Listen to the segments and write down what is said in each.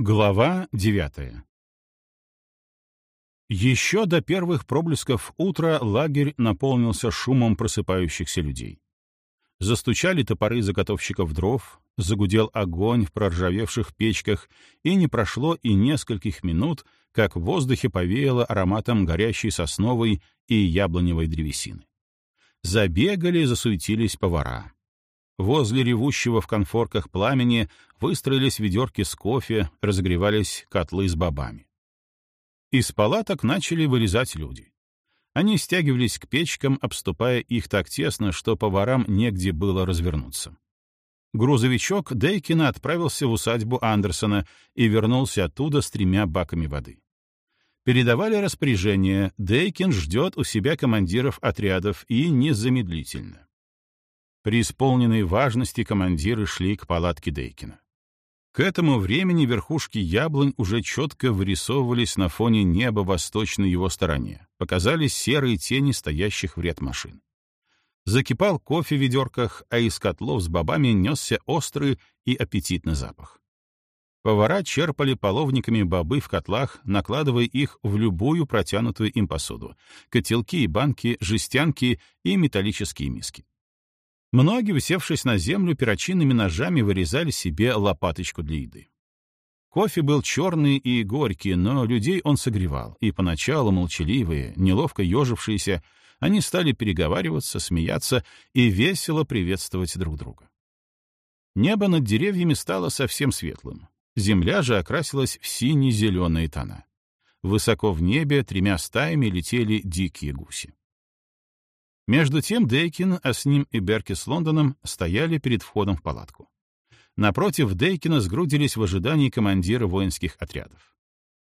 Глава девятая Еще до первых проблесков утра лагерь наполнился шумом просыпающихся людей. Застучали топоры заготовщиков дров, загудел огонь в проржавевших печках, и не прошло и нескольких минут, как в воздухе повеяло ароматом горящей сосновой и яблоневой древесины. Забегали, засуетились повара. Возле ревущего в конфорках пламени выстроились ведерки с кофе, разогревались котлы с бобами. Из палаток начали вылезать люди. Они стягивались к печкам, обступая их так тесно, что поварам негде было развернуться. Грузовичок Дейкина отправился в усадьбу Андерсона и вернулся оттуда с тремя баками воды. Передавали распоряжение, Дейкин ждет у себя командиров отрядов и незамедлительно. При исполненной важности командиры шли к палатке Дейкина. К этому времени верхушки яблонь уже четко вырисовывались на фоне неба восточной его стороне, показались серые тени стоящих в ряд машин. Закипал кофе в ведерках, а из котлов с бобами несся острый и аппетитный запах. Повара черпали половниками бобы в котлах, накладывая их в любую протянутую им посуду — котелки, банки, жестянки и металлические миски. Многие, усевшись на землю, перочинными ножами вырезали себе лопаточку для еды. Кофе был черный и горький, но людей он согревал, и поначалу молчаливые, неловко ежившиеся, они стали переговариваться, смеяться и весело приветствовать друг друга. Небо над деревьями стало совсем светлым. Земля же окрасилась в сине-зеленые тона. Высоко в небе тремя стаями летели дикие гуси. Между тем Дейкин, а с ним и Берки с Лондоном стояли перед входом в палатку. Напротив Дейкина сгрудились в ожидании командира воинских отрядов.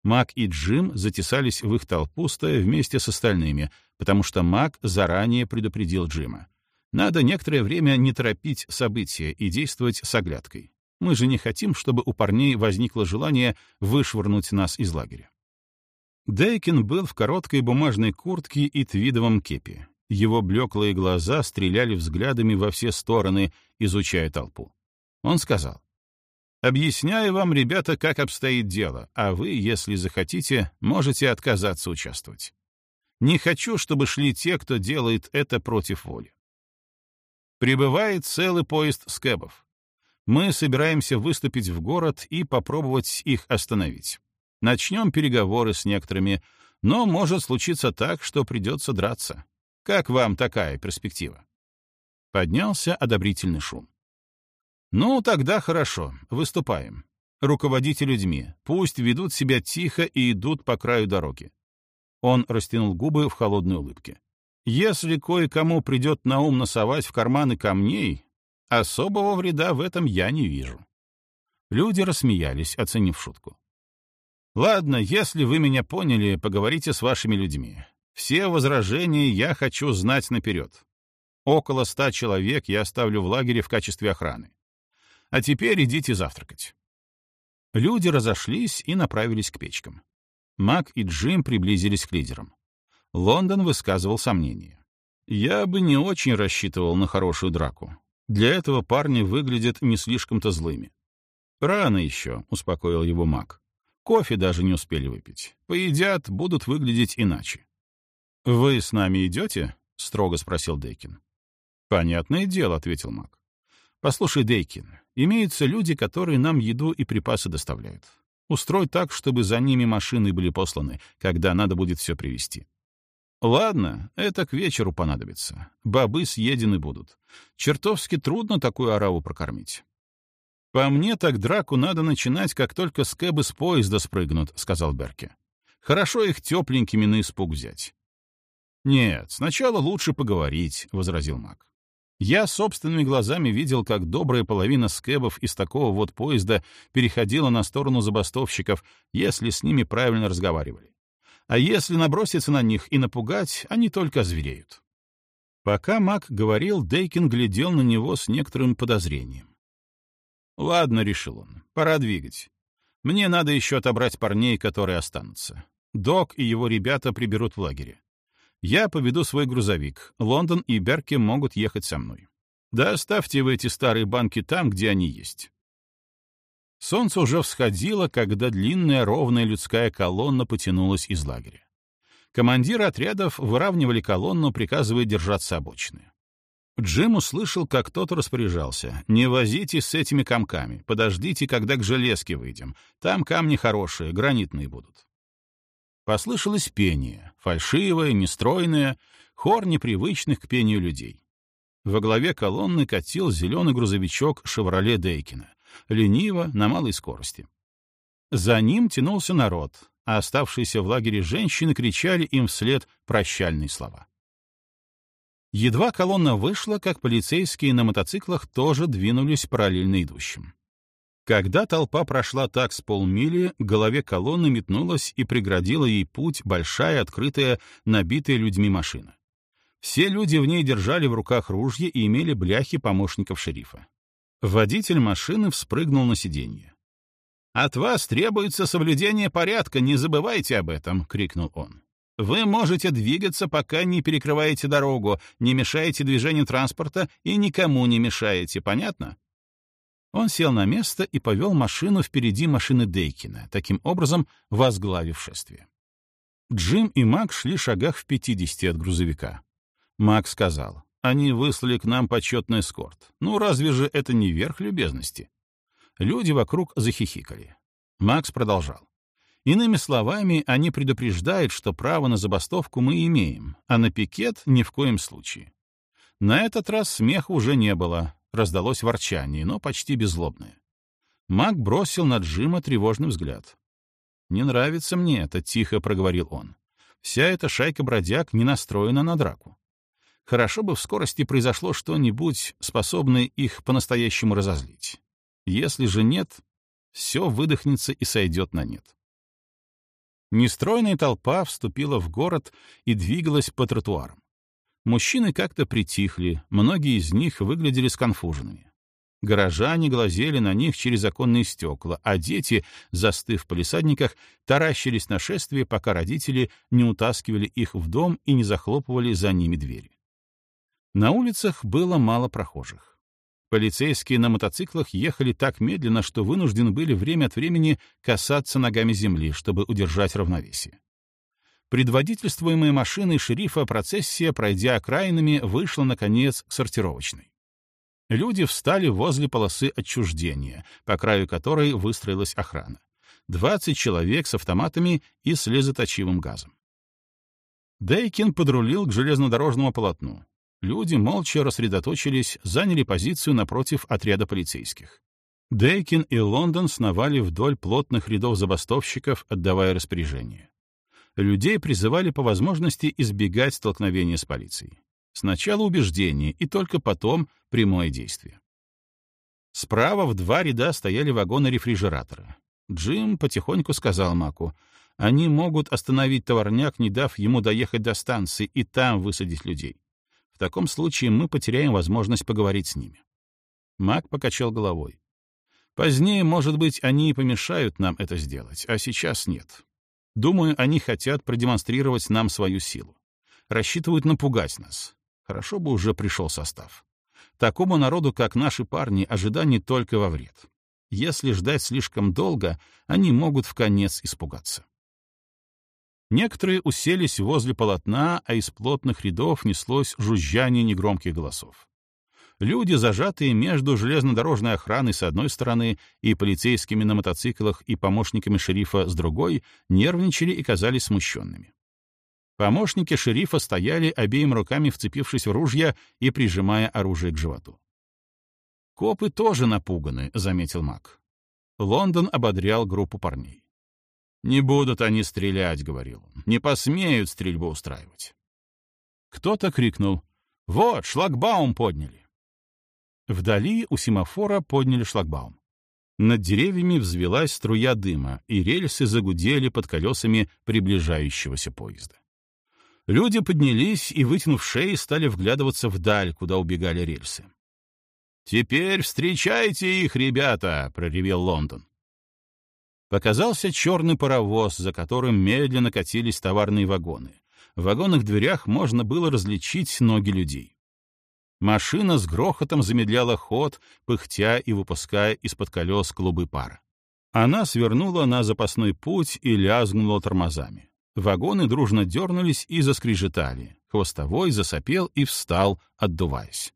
Мак и Джим затесались в их толпу, стоя вместе с остальными, потому что Мак заранее предупредил Джима. Надо некоторое время не торопить события и действовать с оглядкой. Мы же не хотим, чтобы у парней возникло желание вышвырнуть нас из лагеря. Дейкин был в короткой бумажной куртке и твидовом кепи, его блеклые глаза стреляли взглядами во все стороны, изучая толпу. Он сказал, «Объясняю вам, ребята, как обстоит дело, а вы, если захотите, можете отказаться участвовать. Не хочу, чтобы шли те, кто делает это против воли. Прибывает целый поезд скэбов. Мы собираемся выступить в город и попробовать их остановить. Начнем переговоры с некоторыми, но может случиться так, что придется драться. Как вам такая перспектива?» Поднялся одобрительный шум. «Ну, тогда хорошо, выступаем. Руководите людьми, пусть ведут себя тихо и идут по краю дороги». Он растянул губы в холодной улыбке. «Если кое-кому придет на ум носовать в карманы камней, особого вреда в этом я не вижу». Люди рассмеялись, оценив шутку. «Ладно, если вы меня поняли, поговорите с вашими людьми. Все возражения я хочу знать наперед. Около ста человек я оставлю в лагере в качестве охраны. А теперь идите завтракать. Люди разошлись и направились к печкам. Мак и Джим приблизились к лидерам. Лондон высказывал сомнения. «Я бы не очень рассчитывал на хорошую драку. Для этого парни выглядят не слишком-то злыми». «Рано еще», — успокоил его Мак. «Кофе даже не успели выпить. Поедят, будут выглядеть иначе. «Вы с нами идете?» — строго спросил Дейкин. «Понятное дело», — ответил Мак. «Послушай, Дейкин, имеются люди, которые нам еду и припасы доставляют. Устрой так, чтобы за ними машины были посланы, когда надо будет все привезти. Ладно, это к вечеру понадобится. Бобы съедены будут. Чертовски трудно такую ораву прокормить. «По мне, так драку надо начинать, как только скэбы с поезда спрыгнут», — сказал Берке. «Хорошо их тепленькими на испуг взять. «Нет, сначала лучше поговорить», — возразил маг. «Я собственными глазами видел, как добрая половина скэбов из такого вот поезда переходила на сторону забастовщиков, если с ними правильно разговаривали. А если наброситься на них и напугать, они только звереют». Пока маг говорил, Дейкин глядел на него с некоторым подозрением. «Ладно», — решил он, — «пора двигать. Мне надо еще отобрать парней, которые останутся. Док и его ребята приберут в лагере. Я поведу свой грузовик. Лондон и Берки могут ехать со мной. Да оставьте вы эти старые банки там, где они есть. Солнце уже всходило, когда длинная ровная людская колонна потянулась из лагеря. Командиры отрядов выравнивали колонну, приказывая держаться обочины. Джим услышал, как кто-то распоряжался. «Не возитесь с этими комками. Подождите, когда к железке выйдем. Там камни хорошие, гранитные будут». Послышалось пение, фальшивое, нестройное, хор непривычных к пению людей. Во главе колонны катил зеленый грузовичок «Шевроле Дейкина», лениво, на малой скорости. За ним тянулся народ, а оставшиеся в лагере женщины кричали им вслед прощальные слова. Едва колонна вышла, как полицейские на мотоциклах тоже двинулись параллельно идущим. Когда толпа прошла так с полмили, к голове колонны метнулась и преградила ей путь большая, открытая, набитая людьми машина. Все люди в ней держали в руках ружья и имели бляхи помощников шерифа. Водитель машины вспрыгнул на сиденье. «От вас требуется соблюдение порядка, не забывайте об этом!» — крикнул он. Вы можете двигаться, пока не перекрываете дорогу, не мешаете движению транспорта и никому не мешаете, понятно? Он сел на место и повел машину впереди машины Дейкина, таким образом возглавив шествие. Джим и Мак шли шагах в 50 от грузовика. Мак сказал, они выслали к нам почетный эскорт. Ну, разве же это не верх любезности? Люди вокруг захихикали. Макс продолжал. Иными словами, они предупреждают, что право на забастовку мы имеем, а на пикет ни в коем случае. На этот раз смеха уже не было, раздалось ворчание, но почти беззлобное. Мак бросил на Джима тревожный взгляд. «Не нравится мне это», — тихо проговорил он. «Вся эта шайка бродяг не настроена на драку. Хорошо бы в скорости произошло что-нибудь, способное их по-настоящему разозлить. Если же нет, все выдохнется и сойдет на нет. Нестройная толпа вступила в город и двигалась по тротуарам. Мужчины как-то притихли, многие из них выглядели сконфуженными. Горожане глазели на них через оконные стекла, а дети, застыв в палисадниках, таращились на шествие, пока родители не утаскивали их в дом и не захлопывали за ними двери. На улицах было мало прохожих. Полицейские на мотоциклах ехали так медленно, что вынуждены были время от времени касаться ногами земли, чтобы удержать равновесие. Предводительствуемая машиной шерифа процессия, пройдя окраинами, вышла, наконец, к сортировочной. Люди встали возле полосы отчуждения, по краю которой выстроилась охрана. Двадцать человек с автоматами и слезоточивым газом. Дейкин подрулил к железнодорожному полотну. Люди молча рассредоточились, заняли позицию напротив отряда полицейских. Дейкин и Лондон сновали вдоль плотных рядов забастовщиков, отдавая распоряжения. Людей призывали по возможности избегать столкновения с полицией. Сначала убеждение, и только потом прямое действие. Справа в два ряда стояли вагоны-рефрижераторы. Джим потихоньку сказал Маку, они могут остановить товарняк, не дав ему доехать до станции, и там высадить людей. В таком случае мы потеряем возможность поговорить с ними. Мак покачал головой. Позднее, может быть, они и помешают нам это сделать, а сейчас нет. Думаю, они хотят продемонстрировать нам свою силу. Рассчитывают напугать нас. Хорошо бы уже пришел состав. Такому народу, как наши парни, ожидание только во вред. Если ждать слишком долго, они могут в конец испугаться. Некоторые уселись возле полотна, а из плотных рядов неслось жужжание негромких голосов. Люди, зажатые между железнодорожной охраной с одной стороны и полицейскими на мотоциклах и помощниками шерифа с другой, нервничали и казались смущенными. Помощники шерифа стояли, обеими руками вцепившись в ружья и прижимая оружие к животу. «Копы тоже напуганы», — заметил Мак. Лондон ободрял группу парней. «Не будут они стрелять», — говорил он. «Не посмеют стрельбу устраивать». Кто-то крикнул. «Вот, шлагбаум подняли!» Вдали у семафора подняли шлагбаум. Над деревьями взвелась струя дыма, и рельсы загудели под колесами приближающегося поезда. Люди поднялись и, вытянув шеи, стали вглядываться вдаль, куда убегали рельсы. «Теперь встречайте их, ребята!» — проревел Лондон. Показался черный паровоз, за которым медленно катились товарные вагоны. В вагонных дверях можно было различить ноги людей. Машина с грохотом замедляла ход, пыхтя и выпуская из-под колес клубы пара. Она свернула на запасной путь и лязгнула тормозами. Вагоны дружно дернулись и заскрежетали. Хвостовой засопел и встал, отдуваясь.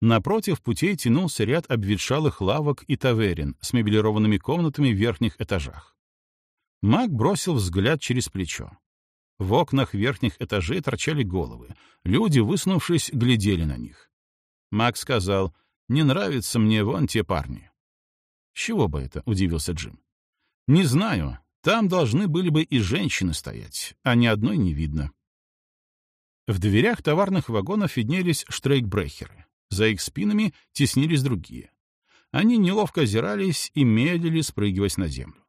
Напротив путей тянулся ряд обветшалых лавок и таверин с меблированными комнатами в верхних этажах. Маг бросил взгляд через плечо. В окнах верхних этажей торчали головы. Люди, высунувшись, глядели на них. Маг сказал, «Не нравятся мне вон те парни». «С чего бы это?» — удивился Джим. «Не знаю. Там должны были бы и женщины стоять, а ни одной не видно». В дверях товарных вагонов виднелись штрейкбрехеры. За их спинами теснились другие. Они неловко озирались и медлили, спрыгиваясь на землю.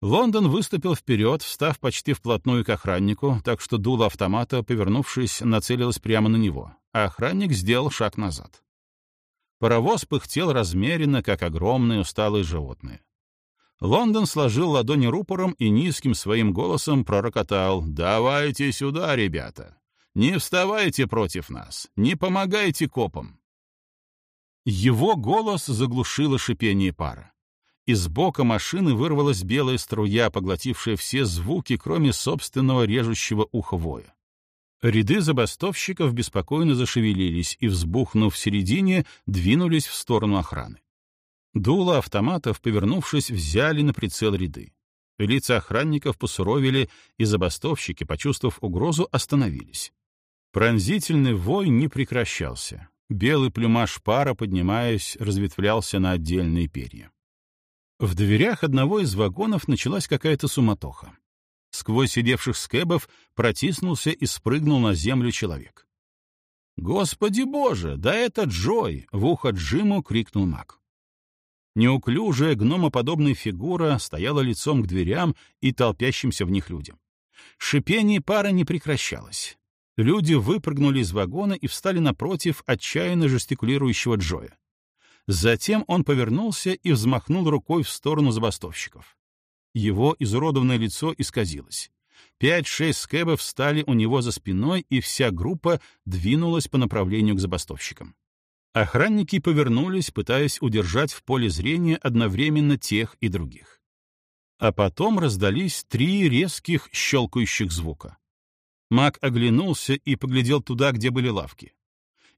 Лондон выступил вперед, встав почти вплотную к охраннику, так что дуло автомата, повернувшись, нацелилось прямо на него, а охранник сделал шаг назад. Паровоз пыхтел размеренно, как огромные усталые животные. Лондон сложил ладони рупором и низким своим голосом пророкотал «Давайте сюда, ребята! Не вставайте против нас, не помогайте копам. Его голос заглушило шипение пара. Из бока машины вырвалась белая струя, поглотившая все звуки, кроме собственного режущего уха воя. Ряды забастовщиков беспокойно зашевелились и, взбухнув в середине, двинулись в сторону охраны. Дуло автоматов, повернувшись, взяли на прицел ряды. Лица охранников посуровили, и забастовщики, почувствовав угрозу, остановились. Пронзительный вой не прекращался. Белый плюмаж пара, поднимаясь, разветвлялся на отдельные перья. В дверях одного из вагонов началась какая-то суматоха. Сквозь сидевших скэбов протиснулся и спрыгнул на землю человек. «Господи боже, да это Джой!» — в ухо Джиму крикнул маг. Неуклюжая гномоподобная фигура стояла лицом к дверям и толпящимся в них людям. Шипение пара не прекращалось. Люди выпрыгнули из вагона и встали напротив отчаянно жестикулирующего Джоя. Затем он повернулся и взмахнул рукой в сторону забастовщиков. Его изуродованное лицо исказилось. Пять-шесть скэбов встали у него за спиной, и вся группа двинулась по направлению к забастовщикам. Охранники повернулись, пытаясь удержать в поле зрения одновременно тех и других. А потом раздались три резких щелкающих звука. Маг оглянулся и поглядел туда, где были лавки.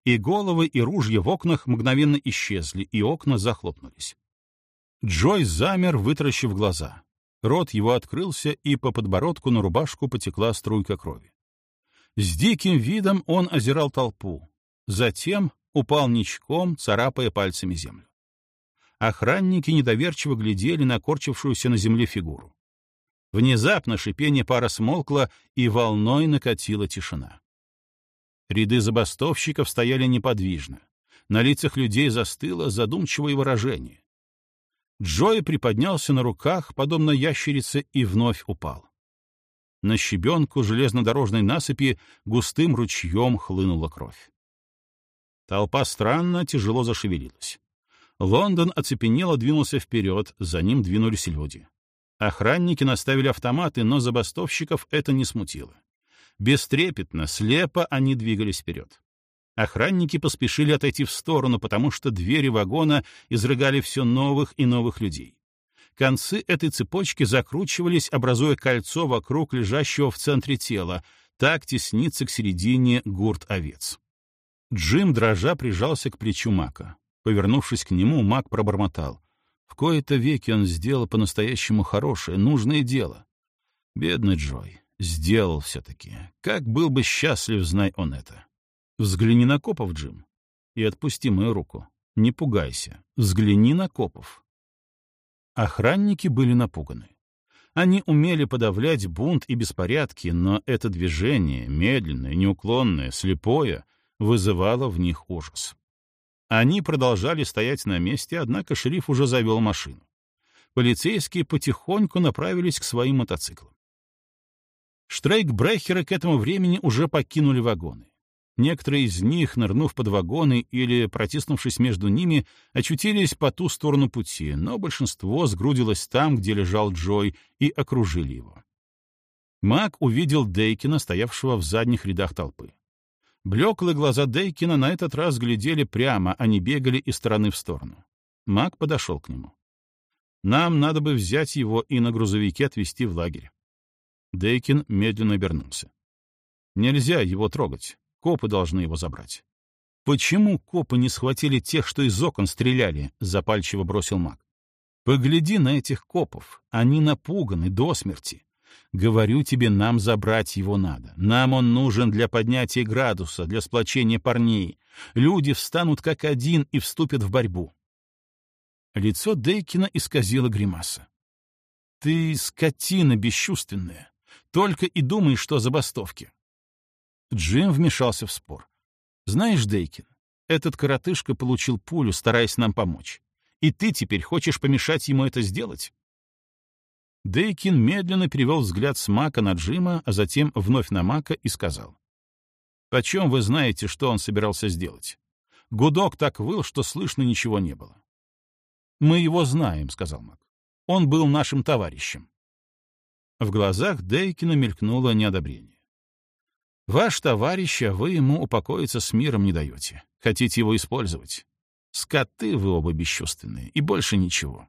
И головы, и ружья в окнах мгновенно исчезли, и окна захлопнулись. Джой замер, вытаращив глаза. Рот его открылся, и по подбородку на рубашку потекла струйка крови. С диким видом он озирал толпу. Затем упал ничком, царапая пальцами землю. Охранники недоверчиво глядели на корчившуюся на земле фигуру. Внезапно шипение пара смолкло, и волной накатила тишина. Ряды забастовщиков стояли неподвижно. На лицах людей застыло задумчивое выражение. Джой приподнялся на руках, подобно ящерице, и вновь упал. На щебенку железнодорожной насыпи густым ручьем хлынула кровь. Толпа странно, тяжело зашевелилась. Лондон оцепенело двинулся вперед, за ним двинулись люди. Охранники наставили автоматы, но забастовщиков это не смутило. Бестрепетно, слепо они двигались вперед. Охранники поспешили отойти в сторону, потому что двери вагона изрыгали все новых и новых людей. Концы этой цепочки закручивались, образуя кольцо вокруг лежащего в центре тела, так теснится к середине гурт овец. Джим дрожа прижался к плечу Мака. Повернувшись к нему, Мак пробормотал. В кои-то веки он сделал по-настоящему хорошее, нужное дело. Бедный Джой. Сделал все-таки. Как был бы счастлив, знай он это. Взгляни на копов, Джим, и отпусти мою руку. Не пугайся. Взгляни на копов. Охранники были напуганы. Они умели подавлять бунт и беспорядки, но это движение, медленное, неуклонное, слепое, вызывало в них ужас. Они продолжали стоять на месте, однако шериф уже завел машину. Полицейские потихоньку направились к своим мотоциклам. Штрейк-брехеры к этому времени уже покинули вагоны. Некоторые из них, нырнув под вагоны или протиснувшись между ними, очутились по ту сторону пути, но большинство сгрудилось там, где лежал Джой, и окружили его. Мак увидел Дейкина, стоявшего в задних рядах толпы. Блеклые глаза Дейкина на этот раз глядели прямо, а не бегали из стороны в сторону. Маг подошел к нему. Нам надо бы взять его и на грузовике отвезти в лагерь. Дейкин медленно обернулся. Нельзя его трогать. Копы должны его забрать. «Почему копы не схватили тех, что из окон стреляли?» — запальчиво бросил маг. «Погляди на этих копов. Они напуганы до смерти. Говорю тебе, нам забрать его надо. Нам он нужен для поднятия градуса, для сплочения парней. Люди встанут как один и вступят в борьбу. Лицо Дейкина исказило гримаса. «Ты скотина бесчувственная. Только и думай, что забастовки». Джим вмешался в спор. «Знаешь, Дейкин, этот коротышка получил пулю, стараясь нам помочь. И ты теперь хочешь помешать ему это сделать?» Дейкин медленно перевел взгляд с Мака на Джима, а затем вновь на Мака и сказал. «Почем вы знаете, что он собирался сделать? Гудок так выл, что слышно ничего не было. «Мы его знаем», — сказал Мак. «Он был нашим товарищем». В глазах Дейкина мелькнуло неодобрение. «Ваш товарищ, а вы ему упокоиться с миром не даете. Хотите его использовать. Скоты вы оба бесчувственные, и больше ничего».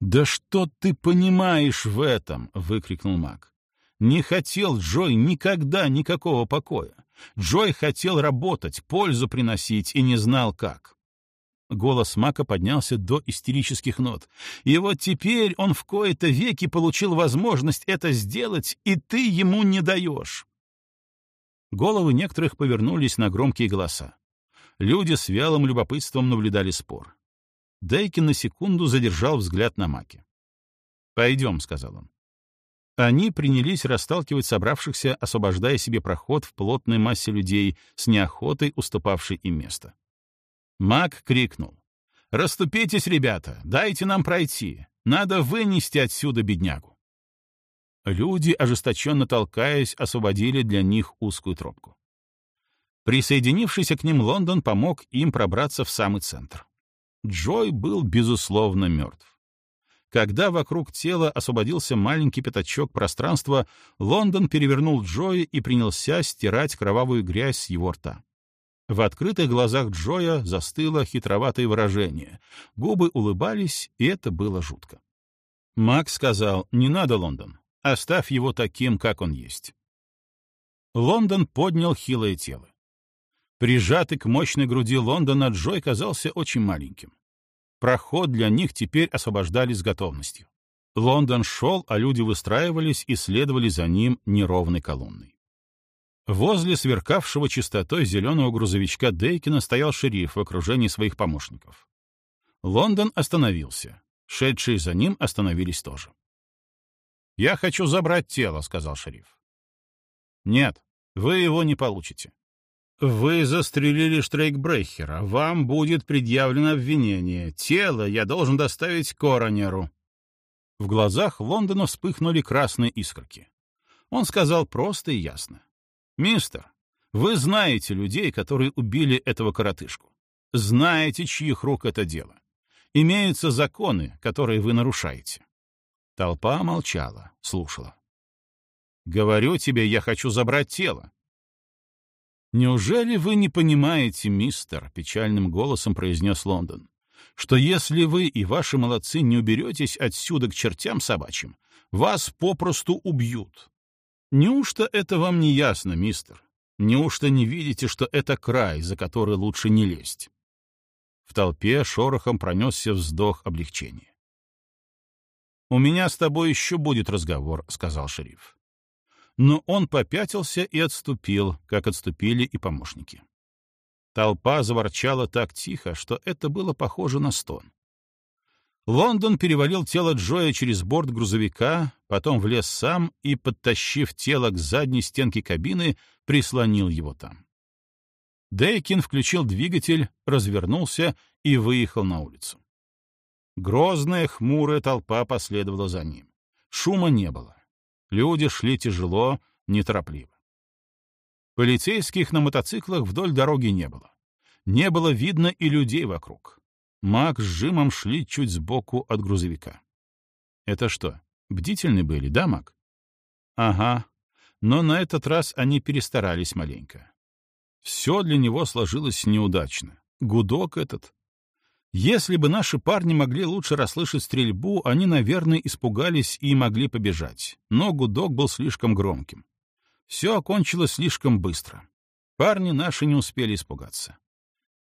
«Да что ты понимаешь в этом?» — выкрикнул Мак. «Не хотел Джой никогда никакого покоя. Джой хотел работать, пользу приносить и не знал как. Голос Мака поднялся до истерических нот. «И вот теперь он в кои-то веки получил возможность это сделать, и ты ему не даешь!» Головы некоторых повернулись на громкие голоса. Люди с вялым любопытством наблюдали спор. Дейкин на секунду задержал взгляд на Маке. «Пойдем», — сказал он. Они принялись расталкивать собравшихся, освобождая себе проход в плотной массе людей, с неохотой уступавшей им место. Маг крикнул. «Раступитесь, ребята! Дайте нам пройти! Надо вынести отсюда беднягу!» Люди, ожесточенно толкаясь, освободили для них узкую тропку. Присоединившийся к ним Лондон помог им пробраться в самый центр. Джой был, безусловно, мертв. Когда вокруг тела освободился маленький пятачок пространства, Лондон перевернул Джоя и принялся стирать кровавую грязь с его рта. В открытых глазах Джоя застыло хитроватое выражение. Губы улыбались, и это было жутко. Макс сказал, «Не надо, Лондон. Оставь его таким, как он есть». Лондон поднял хилое тело. Прижатый к мощной груди Лондона Джой казался очень маленьким. Проход для них теперь освобождали с готовностью. Лондон шел, а люди выстраивались и следовали за ним неровной колонной. Возле сверкавшего чистотой зеленого грузовичка Дейкина стоял шериф в окружении своих помощников. Лондон остановился. Шедшие за ним остановились тоже. «Я хочу забрать тело», — сказал шериф. «Нет, вы его не получите. Вы застрелили Штрейкбрехера. Вам будет предъявлено обвинение. Тело я должен доставить коронеру». В глазах Лондона вспыхнули красные искорки. Он сказал просто и ясно. «Мистер, вы знаете людей, которые убили этого коротышку. Знаете, чьих рук это дело. Имеются законы, которые вы нарушаете». Толпа молчала, слушала. «Говорю тебе, я хочу забрать тело». «Неужели вы не понимаете, мистер?» — печальным голосом произнес Лондон, «что если вы и ваши молодцы не уберетесь отсюда к чертям собачьим, вас попросту убьют, Неужто это вам не ясно, мистер? Неужто не видите, что это край, за который лучше не лезть? В толпе шорохом пронесся вздох облегчения. «У меня с тобой еще будет разговор», — сказал шериф. Но он попятился и отступил, как отступили и помощники. Толпа заворчала так тихо, что это было похоже на стон. Лондон перевалил тело Джоя через борт грузовика, потом влез сам и, подтащив тело к задней стенке кабины, прислонил его там. Дейкин включил двигатель, развернулся и выехал на улицу. Грозная, хмурая толпа последовала за ним. Шума не было. Люди шли тяжело, неторопливо. Полицейских на мотоциклах вдоль дороги не было. Не было видно и людей вокруг. Мак с Жимом шли чуть сбоку от грузовика. «Это что, бдительны были, да, Мак?» «Ага, но на этот раз они перестарались маленько. Все для него сложилось неудачно. Гудок этот. Если бы наши парни могли лучше расслышать стрельбу, они, наверное, испугались и могли побежать, но гудок был слишком громким. Все окончилось слишком быстро. Парни наши не успели испугаться.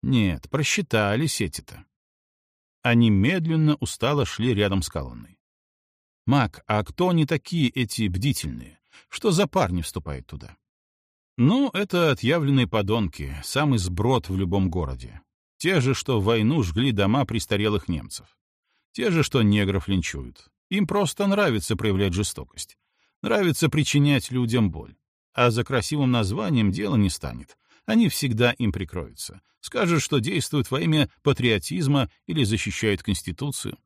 Нет, просчитались эти-то. Они медленно, устало шли рядом с колонной. «Мак, а кто они такие, эти бдительные? Что за парни вступают туда?» «Ну, это отъявленные подонки, самый сброд в любом городе. Те же, что в войну жгли дома престарелых немцев. Те же, что негров линчуют. Им просто нравится проявлять жестокость. Нравится причинять людям боль. А за красивым названием дело не станет. Они всегда им прикроются. Скажут, что действуют во имя патриотизма или защищают Конституцию.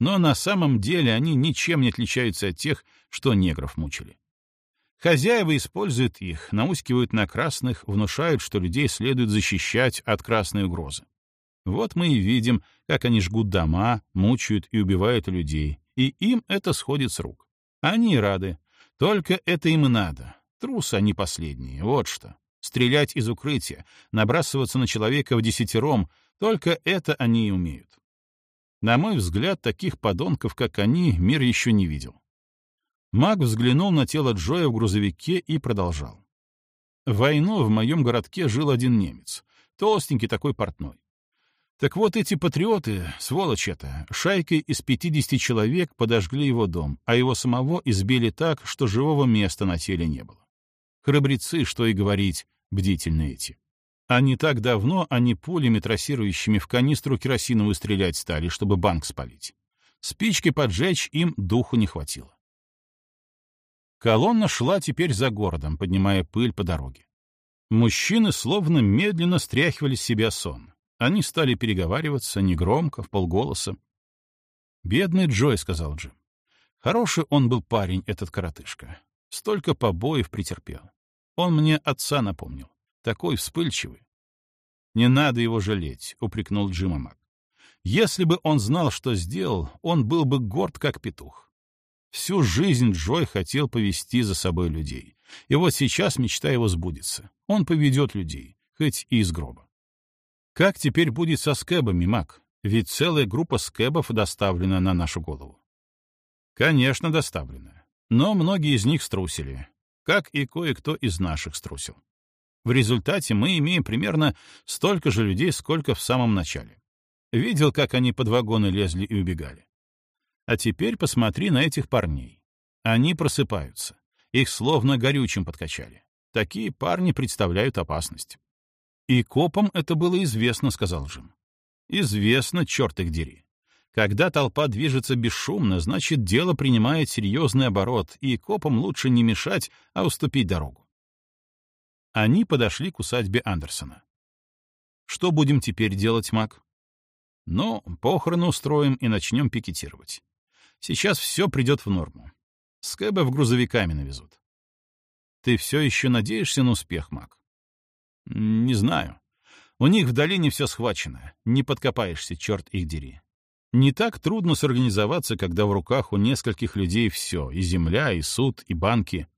Но на самом деле они ничем не отличаются от тех, что негров мучили. Хозяева используют их, наускивают на красных, внушают, что людей следует защищать от красной угрозы. Вот мы и видим, как они жгут дома, мучают и убивают людей, и им это сходит с рук. Они рады. Только это им и надо. Трусы они последние, вот что. Стрелять из укрытия, набрасываться на человека в десятером — только это они и умеют. На мой взгляд, таких подонков, как они, мир еще не видел. Маг взглянул на тело Джоя в грузовике и продолжал. Войну в моем городке жил один немец, толстенький такой портной. Так вот эти патриоты, сволочь это, шайкой из 50 человек подожгли его дом, а его самого избили так, что живого места на теле не было. Храбрецы, что и говорить, бдительные эти. А не так давно они пулями трассирующими в канистру керосиновую стрелять стали, чтобы банк спалить. Спички поджечь им духу не хватило. Колонна шла теперь за городом, поднимая пыль по дороге. Мужчины словно медленно стряхивали с себя сон. Они стали переговариваться негромко, в полголоса. «Бедный Джой», — сказал Джим. «Хороший он был парень, этот коротышка. Столько побоев претерпел. Он мне отца напомнил. Такой вспыльчивый». «Не надо его жалеть», — упрекнул Джима Мак. «Если бы он знал, что сделал, он был бы горд, как петух. Всю жизнь Джой хотел повести за собой людей. И вот сейчас мечта его сбудется. Он поведет людей, хоть и из гроба. Как теперь будет со скэбами, Мак? Ведь целая группа скэбов доставлена на нашу голову. Конечно, доставлена. Но многие из них струсили, как и кое-кто из наших струсил. В результате мы имеем примерно столько же людей, сколько в самом начале. Видел, как они под вагоны лезли и убегали. А теперь посмотри на этих парней. Они просыпаются. Их словно горючим подкачали. Такие парни представляют опасность. «И копам это было известно», — сказал Джим. «Известно, черт их дери. Когда толпа движется бесшумно, значит, дело принимает серьезный оборот, и копам лучше не мешать, а уступить дорогу». Они подошли к усадьбе Андерсона. «Что будем теперь делать, Мак?» «Ну, похороны устроим и начнем пикетировать. Сейчас все придет в норму. Скэбы в грузовиками навезут. Ты все еще надеешься на успех, Мак? Не знаю. У них в долине все схвачено. Не подкопаешься, черт их дери. Не так трудно сорганизоваться, когда в руках у нескольких людей все — и земля, и суд, и банки.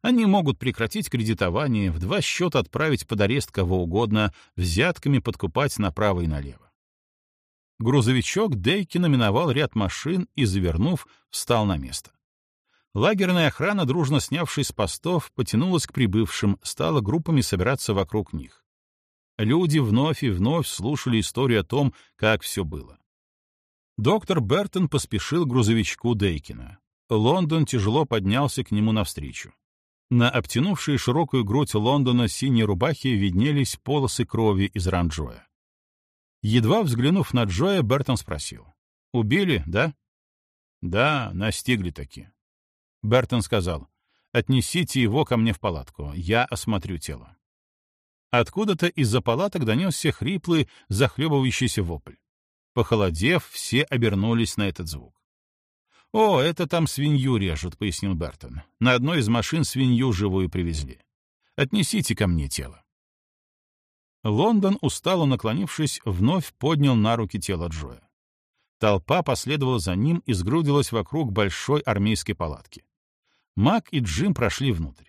Они могут прекратить кредитование, в два счета отправить под арест кого угодно, взятками подкупать направо и налево. Грузовичок Дейкина миновал ряд машин и, завернув, встал на место. Лагерная охрана, дружно снявшись с постов, потянулась к прибывшим, стала группами собираться вокруг них. Люди вновь и вновь слушали историю о том, как все было. Доктор Бертон поспешил к грузовичку Дейкина. Лондон тяжело поднялся к нему навстречу. На обтянувшей широкую грудь Лондона синей рубахе виднелись полосы крови из ран Джоя. Едва взглянув на Джоя, Бертон спросил. «Убили, да?» «Да, настигли таки». Бертон сказал. «Отнесите его ко мне в палатку, я осмотрю тело». Откуда-то из-за палаток донесся хриплый, захлебывающийся вопль. Похолодев, все обернулись на этот звук. «О, это там свинью режут», — пояснил Бертон. «На одной из машин свинью живую привезли. Отнесите ко мне тело». Лондон, устало наклонившись, вновь поднял на руки тело Джоя. Толпа последовала за ним и сгрудилась вокруг большой армейской палатки. Мак и Джим прошли внутрь.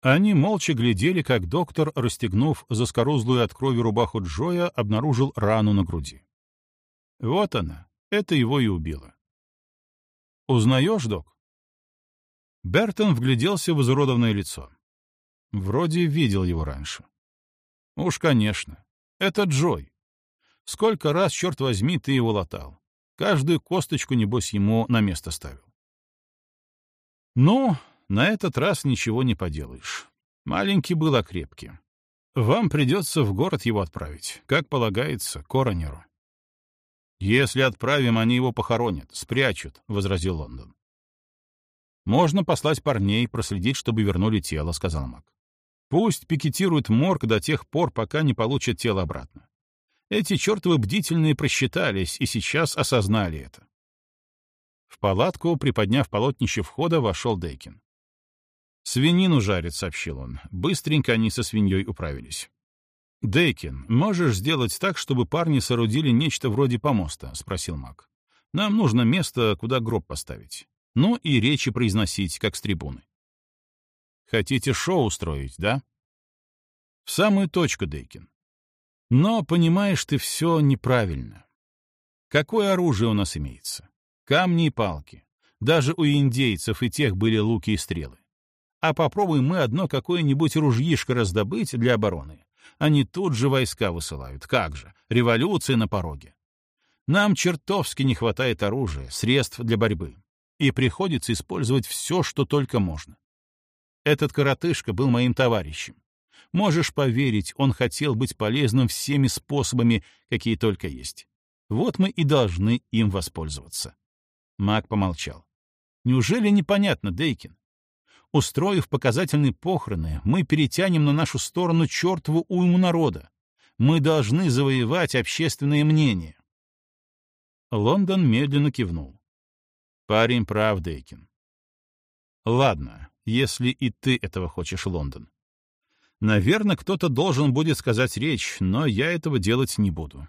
Они молча глядели, как доктор, расстегнув заскорузлую от крови рубаху Джоя, обнаружил рану на груди. Вот она, это его и убило. «Узнаешь, док?» Бертон вгляделся в изуродованное лицо. Вроде видел его раньше. Уж, конечно. Это Джой. Сколько раз, черт возьми, ты его латал. Каждую косточку, небось, ему на место ставил. Ну, на этот раз ничего не поделаешь. Маленький был, а крепкий. Вам придется в город его отправить, как полагается, коронеру. «Если отправим, они его похоронят, спрячут», — возразил Лондон. «Можно послать парней, проследить, чтобы вернули тело», — сказал Мак. «Пусть пикетируют морг до тех пор, пока не получат тело обратно. Эти чертовы бдительные просчитались и сейчас осознали это». В палатку, приподняв полотнище входа, вошел Дейкин. «Свинину жарит», — сообщил он. Быстренько они со свиньей управились. «Дейкин, можешь сделать так, чтобы парни соорудили нечто вроде помоста?» — спросил Мак. «Нам нужно место, куда гроб поставить. Ну и речи произносить, как с трибуны». «Хотите шоу устроить, да?» «В самую точку, Дейкин. Но, понимаешь, ты все неправильно. Какое оружие у нас имеется? Камни и палки. Даже у индейцев и тех были луки и стрелы. А попробуем мы одно какое-нибудь ружьишко раздобыть для обороны они тут же войска высылают. Как же, революция на пороге. Нам чертовски не хватает оружия, средств для борьбы. И приходится использовать все, что только можно. Этот коротышка был моим товарищем. Можешь поверить, он хотел быть полезным всеми способами, какие только есть. Вот мы и должны им воспользоваться. Мак помолчал. Неужели непонятно, Дейкин? Устроив показательные похороны, мы перетянем на нашу сторону чертову уйму народа. Мы должны завоевать общественное мнение. Лондон медленно кивнул. Парень прав, Дейкин. Ладно, если и ты этого хочешь, Лондон. Наверное, кто-то должен будет сказать речь, но я этого делать не буду.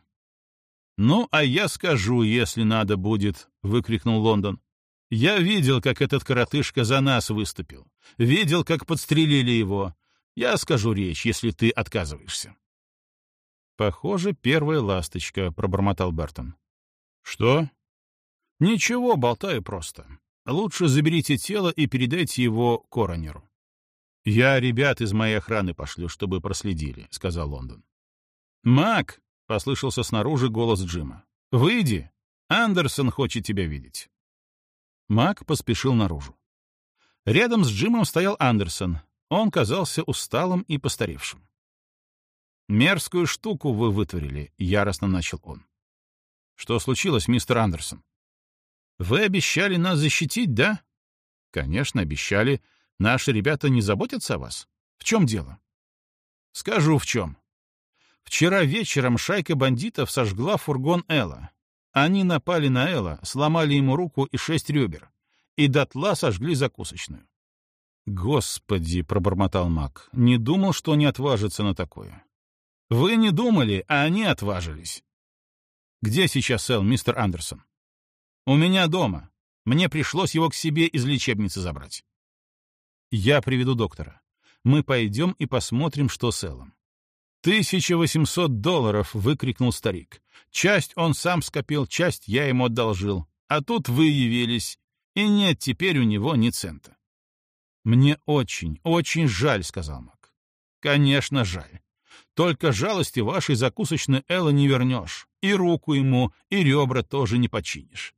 «Ну, а я скажу, если надо будет», — выкрикнул Лондон. Я видел, как этот коротышка за нас выступил. Видел, как подстрелили его. Я скажу речь, если ты отказываешься. Похоже, первая ласточка, пробормотал Бертон. Что? Ничего, болтаю просто. Лучше заберите тело и передайте его коронеру. Я ребят из моей охраны пошлю, чтобы проследили, сказал Лондон. Мак, послышался снаружи голос Джима. Выйди. Андерсон хочет тебя видеть. Мак поспешил наружу. Рядом с Джимом стоял Андерсон. Он казался усталым и постаревшим. «Мерзкую штуку вы вытворили», — яростно начал он. «Что случилось, мистер Андерсон?» «Вы обещали нас защитить, да?» «Конечно, обещали. Наши ребята не заботятся о вас. В чем дело?» «Скажу, в чем. Вчера вечером шайка бандитов сожгла фургон Элла. Они напали на Элла, сломали ему руку и шесть ребер, и дотла сожгли закусочную. «Господи!» — пробормотал Мак. «Не думал, что они отважатся на такое». «Вы не думали, а они отважились». «Где сейчас Эл, мистер Андерсон?» «У меня дома. Мне пришлось его к себе из лечебницы забрать». «Я приведу доктора. Мы пойдем и посмотрим, что с Эллом. «Тысяча восемьсот долларов!» — выкрикнул старик. «Часть он сам скопил, часть я ему одолжил. А тут вы явились, и нет теперь у него ни цента». «Мне очень, очень жаль», — сказал Мак. «Конечно, жаль. Только жалости вашей закусочной Элла не вернешь. И руку ему, и ребра тоже не починишь.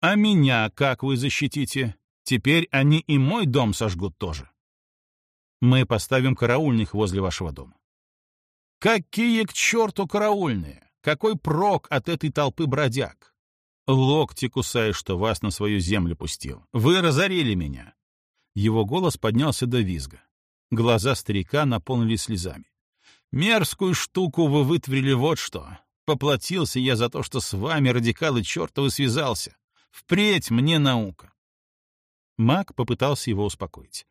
А меня как вы защитите? Теперь они и мой дом сожгут тоже. Мы поставим караульных возле вашего дома. Какие к черту караульные! Какой прок от этой толпы бродяг? Локти кусаешь, что вас на свою землю пустил. Вы разорили меня. Его голос поднялся до визга. Глаза старика наполнились слезами. Мерзкую штуку вы вытворили вот что. Поплатился я за то, что с вами, радикалы чертовы, связался. Впредь мне наука. Мак попытался его успокоить.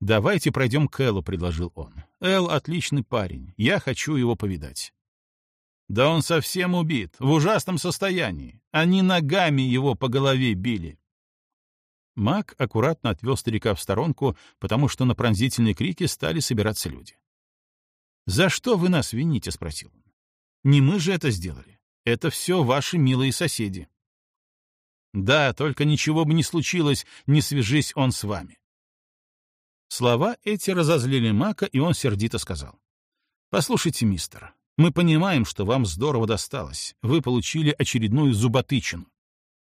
«Давайте пройдем к Эллу», — предложил он. «Эл — отличный парень. Я хочу его повидать». «Да он совсем убит, в ужасном состоянии. Они ногами его по голове били». Мак аккуратно отвел старика в сторонку, потому что на пронзительные крики стали собираться люди. «За что вы нас вините?» — спросил он. «Не мы же это сделали. Это все ваши милые соседи. Да, только ничего бы не случилось, не свяжись он с вами. Слова эти разозлили Мака, и он сердито сказал. «Послушайте, мистер, мы понимаем, что вам здорово досталось. Вы получили очередную зуботычину.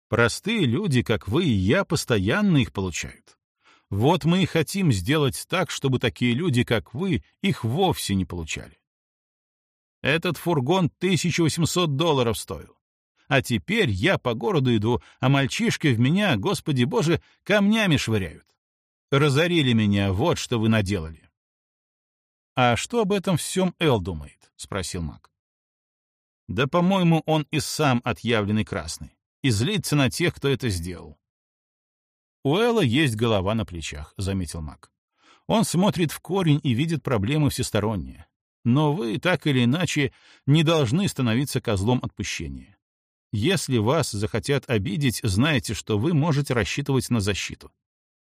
Простые люди, как вы и я, постоянно их получают. Вот мы и хотим сделать так, чтобы такие люди, как вы, их вовсе не получали. Этот фургон 1800 долларов стоил. А теперь я по городу иду, а мальчишки в меня, господи боже, камнями швыряют. Разорили меня, вот что вы наделали. «А что об этом всем Эл думает?» — спросил Мак. «Да, по-моему, он и сам отъявленный красный, и злится на тех, кто это сделал. «У Элла есть голова на плечах», — заметил Мак. «Он смотрит в корень и видит проблемы всесторонние. Но вы, так или иначе, не должны становиться козлом отпущения. Если вас захотят обидеть, знайте, что вы можете рассчитывать на защиту.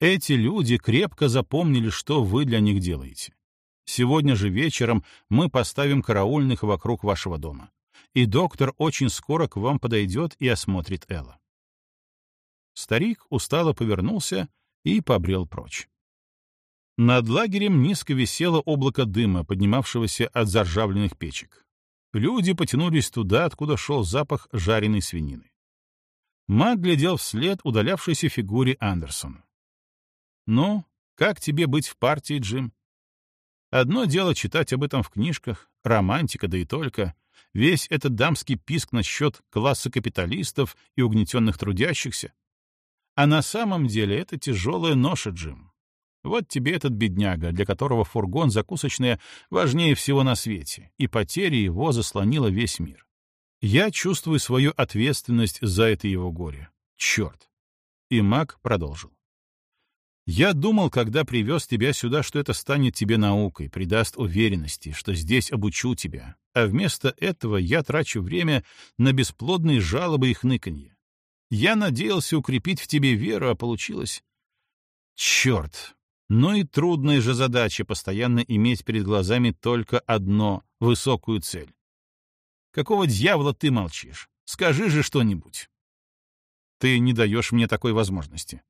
Эти люди крепко запомнили, что вы для них делаете. Сегодня же вечером мы поставим караульных вокруг вашего дома. И доктор очень скоро к вам подойдет и осмотрит Элла. Старик устало повернулся и побрел прочь. Над лагерем низко висело облако дыма, поднимавшегося от заржавленных печек. Люди потянулись туда, откуда шел запах жареной свинины. Маг глядел вслед удалявшейся фигуре Андерсона. «Ну, как тебе быть в партии, Джим?» Одно дело читать об этом в книжках, романтика, да и только. Весь этот дамский писк насчет класса капиталистов и угнетенных трудящихся. А на самом деле это тяжелая ноша, Джим. Вот тебе этот бедняга, для которого фургон закусочная важнее всего на свете, и потеря его заслонила весь мир. Я чувствую свою ответственность за это его горе. Черт! И маг продолжил. Я думал, когда привез тебя сюда, что это станет тебе наукой, придаст уверенности, что здесь обучу тебя, а вместо этого я трачу время на бесплодные жалобы и хныканье. Я надеялся укрепить в тебе веру, а получилось... Черт! Ну и трудная же задача постоянно иметь перед глазами только одно — высокую цель. Какого дьявола ты молчишь? Скажи же что-нибудь. Ты не даешь мне такой возможности.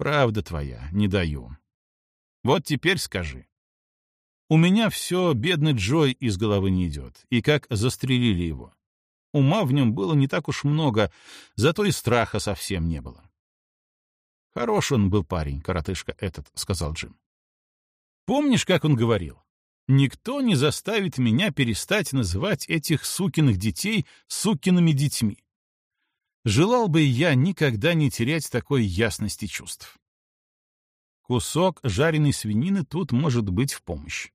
Правда твоя, не даю. Вот теперь скажи. У меня все бедный Джой из головы не идет, и как застрелили его. Ума в нем было не так уж много, зато и страха совсем не было. «Хорош он был парень, коротышка этот», — сказал Джим. «Помнишь, как он говорил? Никто не заставит меня перестать называть этих сукиных детей сукиными детьми. Желал бы я никогда не терять такой ясности чувств. Кусок жареной свинины тут может быть в помощь.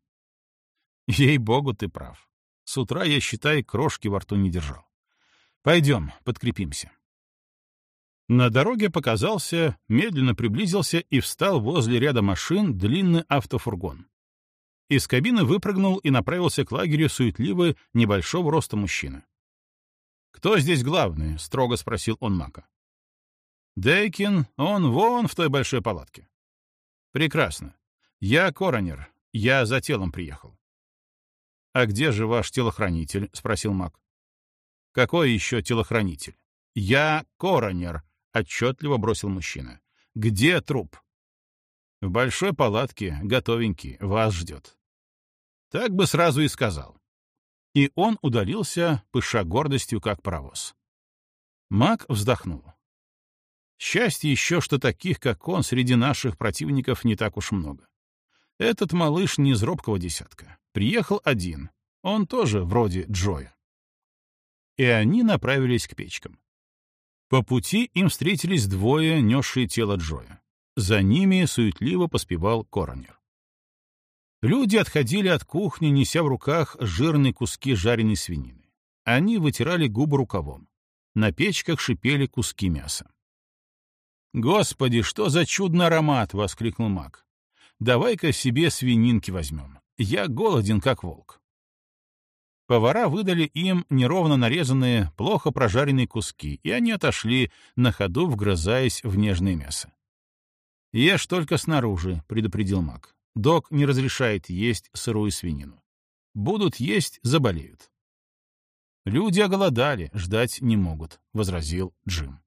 Ей-богу, ты прав. С утра я, считай, крошки во рту не держал. Пойдем, подкрепимся. На дороге показался, медленно приблизился и встал возле ряда машин длинный автофургон. Из кабины выпрыгнул и направился к лагерю суетливый, небольшого роста мужчина. «Кто здесь главный?» — строго спросил он Мака. «Дейкин, он вон в той большой палатке». «Прекрасно. Я коронер. Я за телом приехал». «А где же ваш телохранитель?» — спросил Мак. «Какой еще телохранитель?» «Я коронер», — отчетливо бросил мужчина. «Где труп?» «В большой палатке, готовенький, вас ждет». Так бы сразу и сказал. И он удалился, пыша гордостью, как паровоз. Мак вздохнул. Счастье еще, что таких, как он, среди наших противников не так уж много. Этот малыш не из робкого десятка. Приехал один. Он тоже вроде Джоя. И они направились к печкам. По пути им встретились двое, несшие тело Джоя. За ними суетливо поспевал коронер. Люди отходили от кухни, неся в руках жирные куски жареной свинины. Они вытирали губы рукавом. На печках шипели куски мяса. «Господи, что за чудный аромат!» — воскликнул маг. «Давай-ка себе свининки возьмем. Я голоден, как волк». Повара выдали им неровно нарезанные, плохо прожаренные куски, и они отошли, на ходу вгрызаясь в нежное мясо. «Ешь только снаружи», — предупредил маг. «Док не разрешает есть сырую свинину. Будут есть — заболеют». «Люди оголодали, ждать не могут», — возразил Джим.